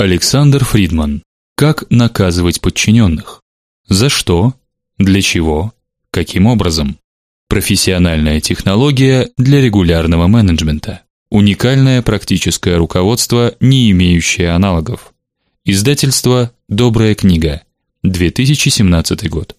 Александр Фридман. Как наказывать подчиненных? За что? Для чего? Каким образом? Профессиональная технология для регулярного менеджмента. Уникальное практическое руководство, не имеющее аналогов. Издательство Добрая книга. 2017 год.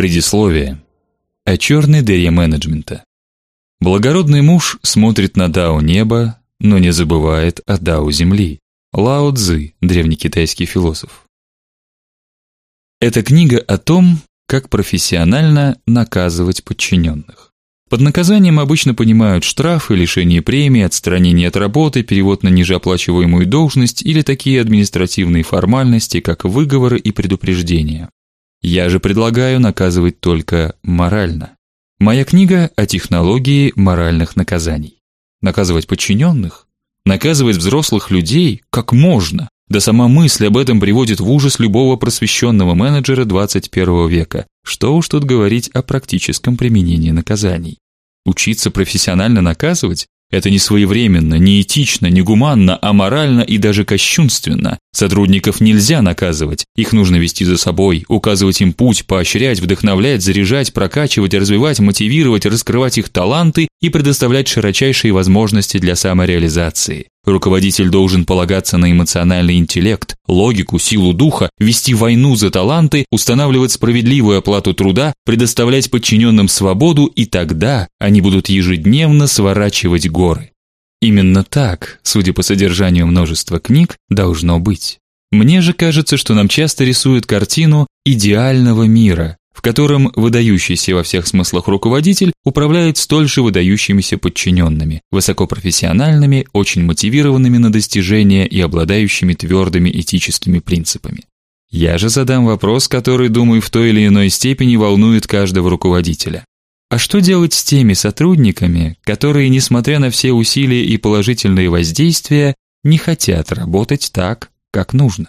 Предисловие. О черной дыре менеджмента. Благородный муж смотрит на дао неба, но не забывает о дао земли. Лао Цзы, древнекитайский философ. Эта книга о том, как профессионально наказывать подчиненных. Под наказанием обычно понимают штрафы, лишение премии, отстранение от работы, перевод на нижеоплачиваемую должность или такие административные формальности, как выговоры и предупреждения. Я же предлагаю наказывать только морально. Моя книга о технологии моральных наказаний. Наказывать подчиненных? Наказывать взрослых людей как можно? Да сама мысль об этом приводит в ужас любого просвещенного менеджера 21 века. Что уж тут говорить о практическом применении наказаний. Учиться профессионально наказывать это не своевременно, не этично, не гуманно, а морально и даже кощунственно. Сотрудников нельзя наказывать. Их нужно вести за собой, указывать им путь, поощрять, вдохновлять, заряжать, прокачивать, развивать, мотивировать, раскрывать их таланты и предоставлять широчайшие возможности для самореализации. Руководитель должен полагаться на эмоциональный интеллект, логику, силу духа, вести войну за таланты, устанавливать справедливую оплату труда, предоставлять подчиненным свободу, и тогда они будут ежедневно сворачивать горы. Именно так, судя по содержанию множества книг, должно быть. Мне же кажется, что нам часто рисуют картину идеального мира, в котором выдающийся во всех смыслах руководитель управляет столь же выдающимися подчиненными, высокопрофессиональными, очень мотивированными на достижения и обладающими твердыми этическими принципами. Я же задам вопрос, который, думаю, в той или иной степени волнует каждого руководителя. А что делать с теми сотрудниками, которые, несмотря на все усилия и положительные воздействия, не хотят работать так, как нужно?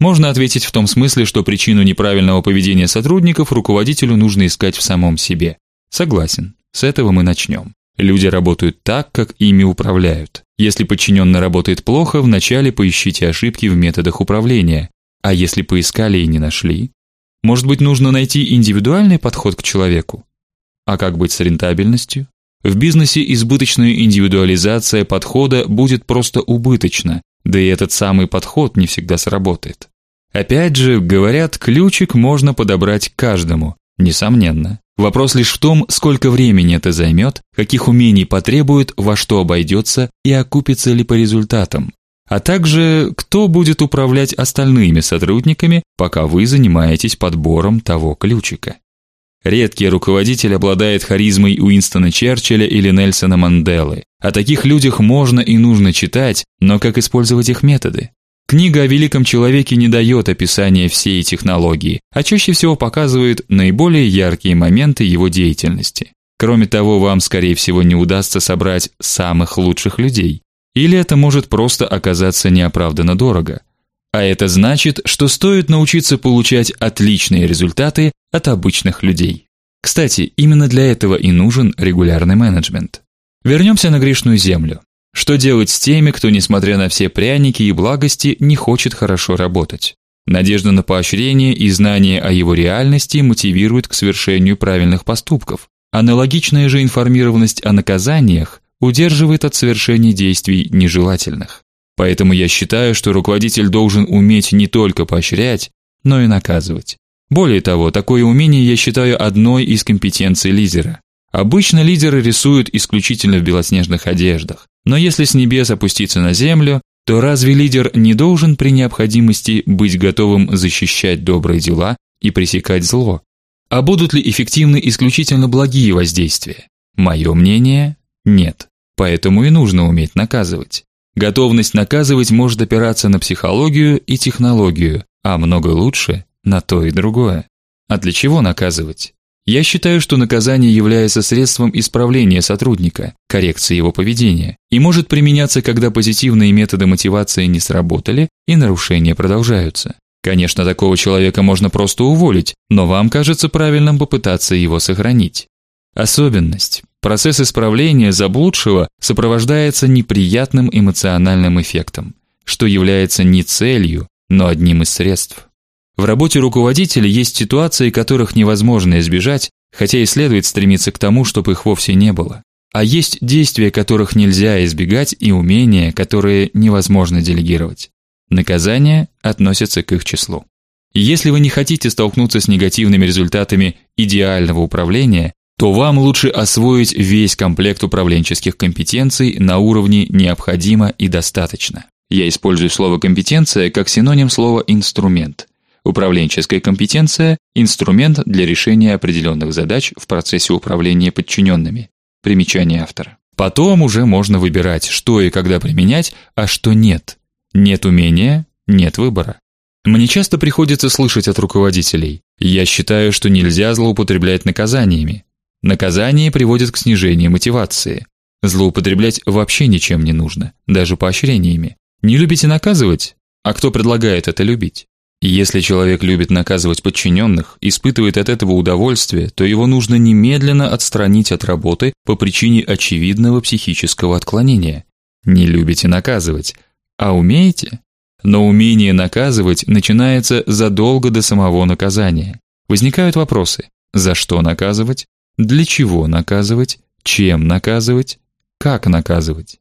Можно ответить в том смысле, что причину неправильного поведения сотрудников руководителю нужно искать в самом себе. Согласен. С этого мы начнем. Люди работают так, как ими управляют. Если подчиненный работает плохо, вначале поищите ошибки в методах управления. А если поискали и не нашли, может быть, нужно найти индивидуальный подход к человеку? А как быть с рентабельностью? В бизнесе избыточная индивидуализация подхода будет просто убыточна, да и этот самый подход не всегда сработает. Опять же, говорят, ключик можно подобрать каждому. Несомненно. Вопрос лишь в том, сколько времени это займет, каких умений потребует, во что обойдется и окупится ли по результатам. А также, кто будет управлять остальными сотрудниками, пока вы занимаетесь подбором того ключика. Редкий руководитель обладает харизмой Уинстона Черчилля или Нельсона Манделы. О таких людях можно и нужно читать, но как использовать их методы? Книга о великом человеке не дает описания всей технологии, а чаще всего показывает наиболее яркие моменты его деятельности. Кроме того, вам скорее всего не удастся собрать самых лучших людей, или это может просто оказаться неоправданно дорого. А это значит, что стоит научиться получать отличные результаты от обычных людей. Кстати, именно для этого и нужен регулярный менеджмент. Вернемся на грешную землю. Что делать с теми, кто, несмотря на все пряники и благости, не хочет хорошо работать? Надежда на поощрение и знание о его реальности мотивирует к совершению правильных поступков. Аналогичная же информированность о наказаниях удерживает от совершения действий нежелательных. Поэтому я считаю, что руководитель должен уметь не только поощрять, но и наказывать. Более того, такое умение я считаю одной из компетенций лидера. Обычно лидеры рисуют исключительно в белоснежных одеждах, но если с небес опуститься на землю, то разве лидер не должен при необходимости быть готовым защищать добрые дела и пресекать зло? А будут ли эффективны исключительно благие воздействия? Мое мнение нет. Поэтому и нужно уметь наказывать. Готовность наказывать может опираться на психологию и технологию, а много лучше на то и другое. А для чего наказывать? Я считаю, что наказание является средством исправления сотрудника, коррекции его поведения, и может применяться, когда позитивные методы мотивации не сработали и нарушения продолжаются. Конечно, такого человека можно просто уволить, но вам кажется правильным попытаться его сохранить. Особенность. Процесс исправления заблудшего сопровождается неприятным эмоциональным эффектом, что является не целью, но одним из средств. В работе руководителя есть ситуации, которых невозможно избежать, хотя и следует стремиться к тому, чтобы их вовсе не было. А есть действия, которых нельзя избегать, и умения, которые невозможно делегировать. Наказание относится к их числу. Если вы не хотите столкнуться с негативными результатами идеального управления, то вам лучше освоить весь комплект управленческих компетенций на уровне необходимо и достаточно. Я использую слово компетенция как синоним слова инструмент. Управленческая компетенция инструмент для решения определенных задач в процессе управления подчиненными. Примечание автора. Потом уже можно выбирать, что и когда применять, а что нет. Нет умения нет выбора. Мне часто приходится слышать от руководителей: "Я считаю, что нельзя злоупотреблять наказаниями. Наказание приводит к снижению мотивации. Злоупотреблять вообще ничем не нужно, даже поощрениями. Не любите наказывать? А кто предлагает это любить? если человек любит наказывать подчиненных, испытывает от этого удовольствие, то его нужно немедленно отстранить от работы по причине очевидного психического отклонения. Не любите наказывать, а умеете? Но умение наказывать начинается задолго до самого наказания. Возникают вопросы: за что наказывать? Для чего наказывать? Чем наказывать? Как наказывать?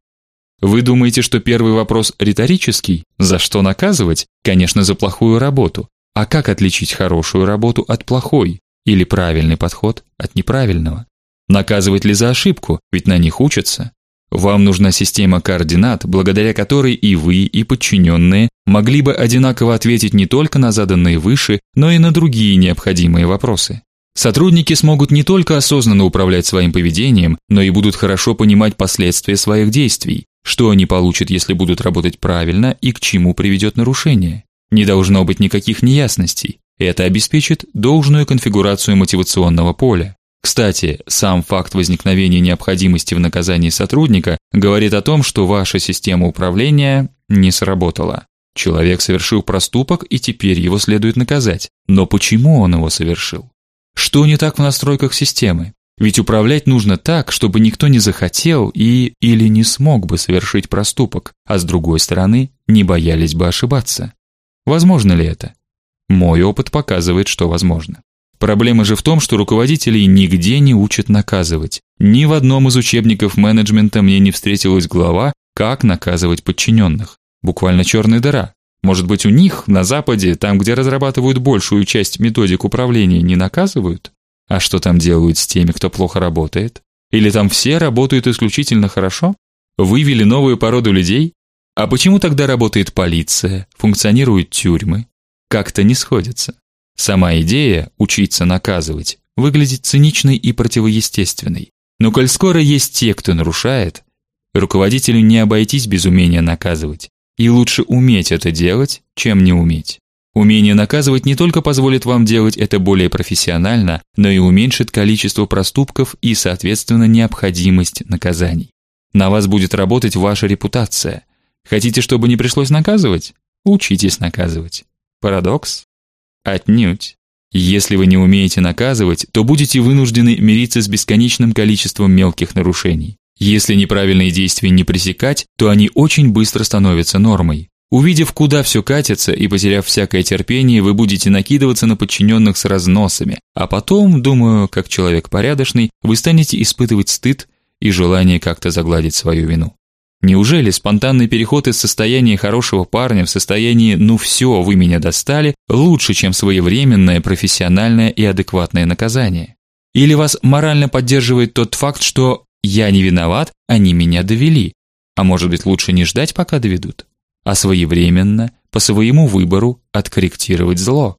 Вы думаете, что первый вопрос риторический? За что наказывать? Конечно, за плохую работу. А как отличить хорошую работу от плохой или правильный подход от неправильного? Наказывать ли за ошибку? Ведь на них учатся. Вам нужна система координат, благодаря которой и вы, и подчиненные могли бы одинаково ответить не только на заданные выше, но и на другие необходимые вопросы. Сотрудники смогут не только осознанно управлять своим поведением, но и будут хорошо понимать последствия своих действий, что они получат, если будут работать правильно и к чему приведет нарушение. Не должно быть никаких неясностей. Это обеспечит должную конфигурацию мотивационного поля. Кстати, сам факт возникновения необходимости в наказании сотрудника говорит о том, что ваша система управления не сработала. Человек совершил проступок, и теперь его следует наказать. Но почему он его совершил? Что не так в настройках системы? Ведь управлять нужно так, чтобы никто не захотел и или не смог бы совершить проступок, а с другой стороны, не боялись бы ошибаться. Возможно ли это? Мой опыт показывает, что возможно. Проблема же в том, что руководителей нигде не учат наказывать. Ни в одном из учебников менеджмента мне не встретилась глава, как наказывать подчиненных. Буквально черная дыра. Может быть, у них на западе, там, где разрабатывают большую часть методик управления, не наказывают? А что там делают с теми, кто плохо работает? Или там все работают исключительно хорошо? Вывели новую породу людей? А почему тогда работает полиция, функционируют тюрьмы? Как-то не сходится. Сама идея учиться наказывать выглядит циничной и противоестественной. Но коль скоро есть те, кто нарушает, руководителю не обойтись без умения наказывать. И лучше уметь это делать, чем не уметь. Умение наказывать не только позволит вам делать это более профессионально, но и уменьшит количество проступков и, соответственно, необходимость наказаний. На вас будет работать ваша репутация. Хотите, чтобы не пришлось наказывать? Учитесь наказывать. Парадокс? Отнюдь. Если вы не умеете наказывать, то будете вынуждены мириться с бесконечным количеством мелких нарушений. Если неправильные действия не пресекать, то они очень быстро становятся нормой. Увидев, куда все катится и потеряв всякое терпение, вы будете накидываться на подчиненных с разносами, а потом, думаю, как человек порядочный, вы станете испытывать стыд и желание как-то загладить свою вину. Неужели спонтанный переход из состояния хорошего парня в состояние ну все, вы меня достали, лучше, чем своевременное, профессиональное и адекватное наказание? Или вас морально поддерживает тот факт, что я не виноват, они меня довели? А может быть, лучше не ждать, пока доведут? а своевременно, по своему выбору откорректировать зло.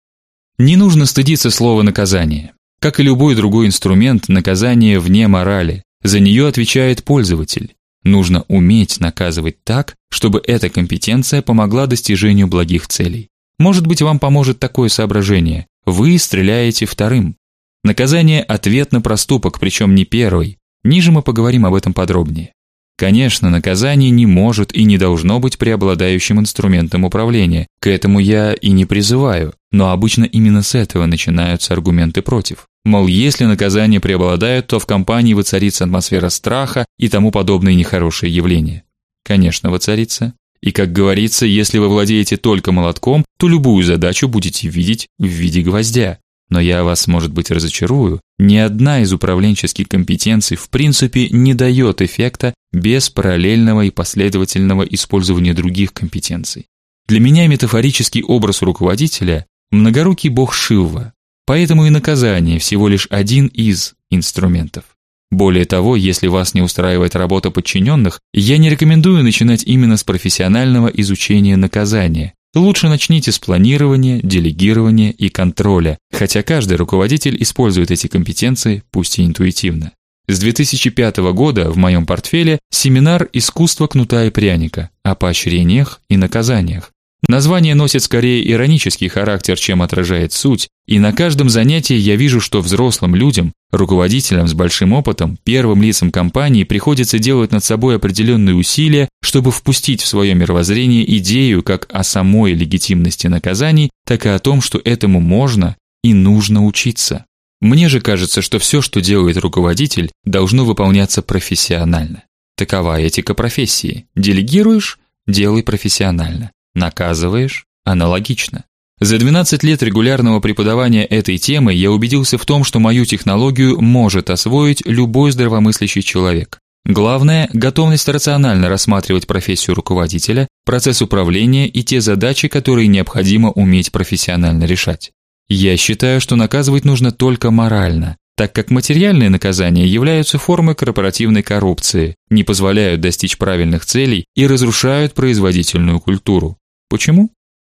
Не нужно стыдиться слова наказание. Как и любой другой инструмент, наказание вне морали. За нее отвечает пользователь. Нужно уметь наказывать так, чтобы эта компетенция помогла достижению благих целей. Может быть, вам поможет такое соображение: вы стреляете вторым. Наказание ответ на проступок, причем не первый. Ниже мы поговорим об этом подробнее. Конечно, наказание не может и не должно быть преобладающим инструментом управления. К этому я и не призываю, но обычно именно с этого начинаются аргументы против. Мол, если наказание преобладает, то в компании воцарится атмосфера страха и тому подобные нехорошие явления. Конечно, воцарится. И как говорится, если вы владеете только молотком, то любую задачу будете видеть в виде гвоздя. Но я вас, может быть, разочарую. Ни одна из управленческих компетенций в принципе не дает эффекта без параллельного и последовательного использования других компетенций. Для меня метафорический образ руководителя многорукий бог Шива. Поэтому и наказание всего лишь один из инструментов. Более того, если вас не устраивает работа подчиненных, я не рекомендую начинать именно с профессионального изучения наказания, Лучше начните с планирования, делегирования и контроля, хотя каждый руководитель использует эти компетенции, пусть и интуитивно. С 2005 года в моем портфеле семинар Искусство кнута и пряника о поощрениях и наказаниях. Название носит скорее иронический характер, чем отражает суть, и на каждом занятии я вижу, что взрослым людям, руководителям с большим опытом, первым лицам компании приходится делать над собой определенные усилия, чтобы впустить в свое мировоззрение идею как о самой легитимности наказаний, так и о том, что этому можно и нужно учиться. Мне же кажется, что все, что делает руководитель, должно выполняться профессионально. Такова этика профессии. Делегируешь делай профессионально. Наказываешь аналогично. За 12 лет регулярного преподавания этой темы я убедился в том, что мою технологию может освоить любой здравомыслящий человек. Главное готовность рационально рассматривать профессию руководителя, процесс управления и те задачи, которые необходимо уметь профессионально решать. Я считаю, что наказывать нужно только морально, так как материальные наказания являются формой корпоративной коррупции, не позволяют достичь правильных целей и разрушают производительную культуру. Почему?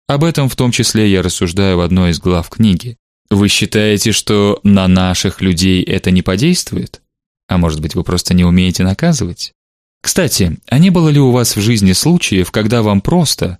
Об этом в том числе я рассуждаю в одной из глав книги. Вы считаете, что на наших людей это не подействует? А может быть, вы просто не умеете наказывать? Кстати, а не было ли у вас в жизни случаев, когда вам просто,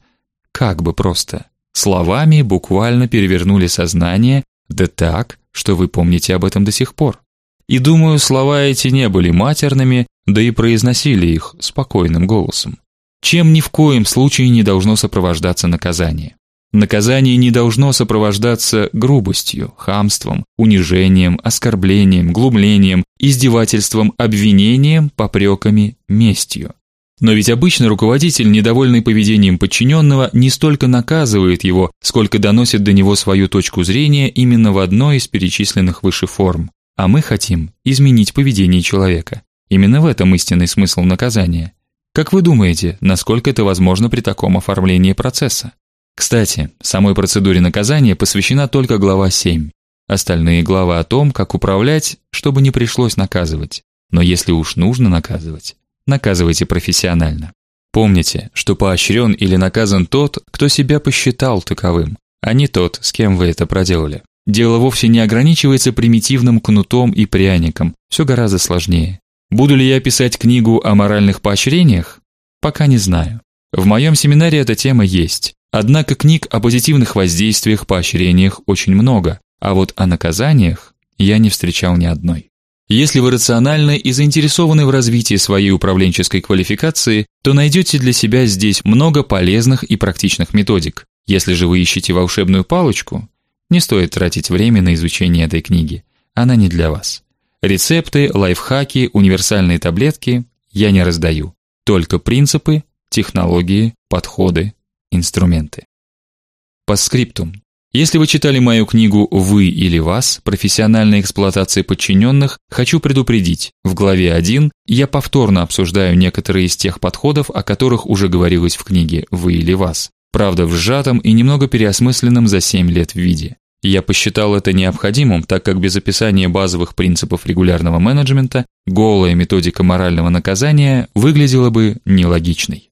как бы просто, словами буквально перевернули сознание, да так, что вы помните об этом до сих пор? И думаю, слова эти не были матерными, да и произносили их спокойным голосом чем ни в коем случае не должно сопровождаться наказание. Наказание не должно сопровождаться грубостью, хамством, унижением, оскорблением, глумлением, издевательством, обвинением, попреками, местью. Но ведь обычно руководитель, недовольный поведением подчиненного, не столько наказывает его, сколько доносит до него свою точку зрения именно в одной из перечисленных выше форм. А мы хотим изменить поведение человека. Именно в этом истинный смысл наказания. Как вы думаете, насколько это возможно при таком оформлении процесса? Кстати, самой процедуре наказания посвящена только глава 7. Остальные главы о том, как управлять, чтобы не пришлось наказывать. Но если уж нужно наказывать, наказывайте профессионально. Помните, что поощрен или наказан тот, кто себя посчитал таковым, а не тот, с кем вы это проделали. Дело вовсе не ограничивается примитивным кнутом и пряником, все гораздо сложнее. Буду ли я писать книгу о моральных поощрениях? Пока не знаю. В моем семинаре эта тема есть. Однако книг о позитивных воздействиях, поощрениях очень много, а вот о наказаниях я не встречал ни одной. Если вы рациональны и заинтересованы в развитии своей управленческой квалификации, то найдете для себя здесь много полезных и практичных методик. Если же вы ищете волшебную палочку, не стоит тратить время на изучение этой книги. Она не для вас. Рецепты, лайфхаки, универсальные таблетки я не раздаю. Только принципы, технологии, подходы, инструменты. По скриптум. Если вы читали мою книгу Вы или вас. Профессиональная эксплуатация подчиненных», хочу предупредить. В главе 1 я повторно обсуждаю некоторые из тех подходов, о которых уже говорилось в книге Вы или вас. Правда, в сжатом и немного переосмысленном за 7 лет виде. Я посчитал это необходимым, так как без описания базовых принципов регулярного менеджмента голая методика морального наказания выглядела бы нелогичной.